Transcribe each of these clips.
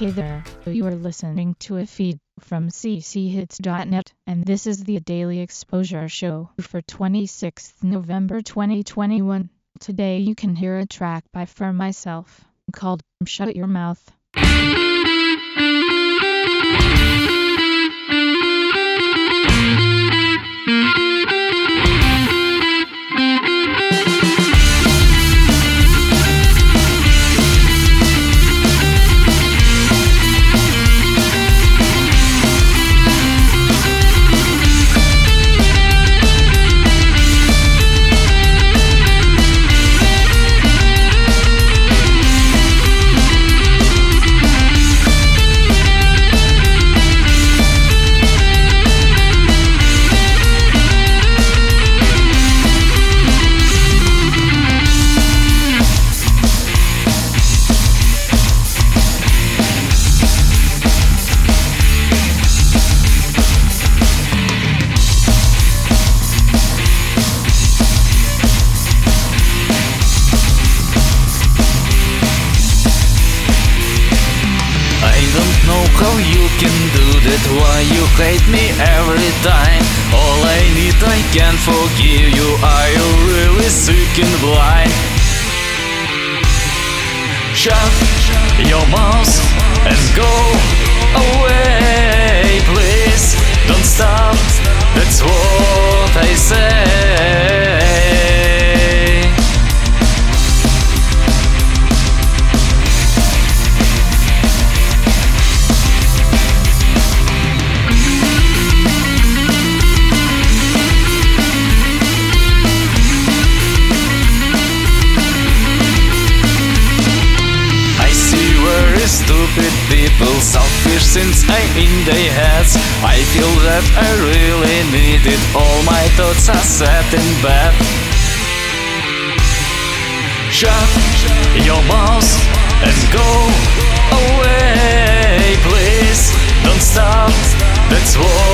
Hey there, you are listening to a feed from cchits.net, and this is the Daily Exposure Show for 26th November 2021. Today you can hear a track by For Myself called Shut Your Mouth. How you can do that. Why you hate me every time? All I need I can forgive you. Are you really sick and blind? Shut your mouth and go away Please. Don't stop That's what I say people, selfish since I'm in their heads. I feel that I really need it. All my thoughts are set in bed. Shut your mouth and go away, please. Don't stop. That's what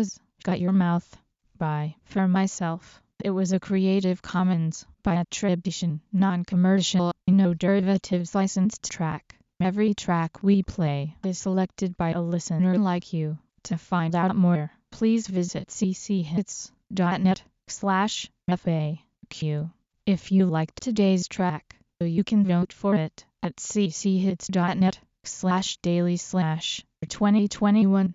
was Shut Your Mouth by For Myself. It was a Creative Commons by attribution, non-commercial, no derivatives licensed track. Every track we play is selected by a listener like you. To find out more, please visit cchits.net slash FAQ. If you liked today's track, you can vote for it at cchits.net slash daily slash 2021